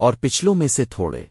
اور پچھلوں میں سے تھوڑے۔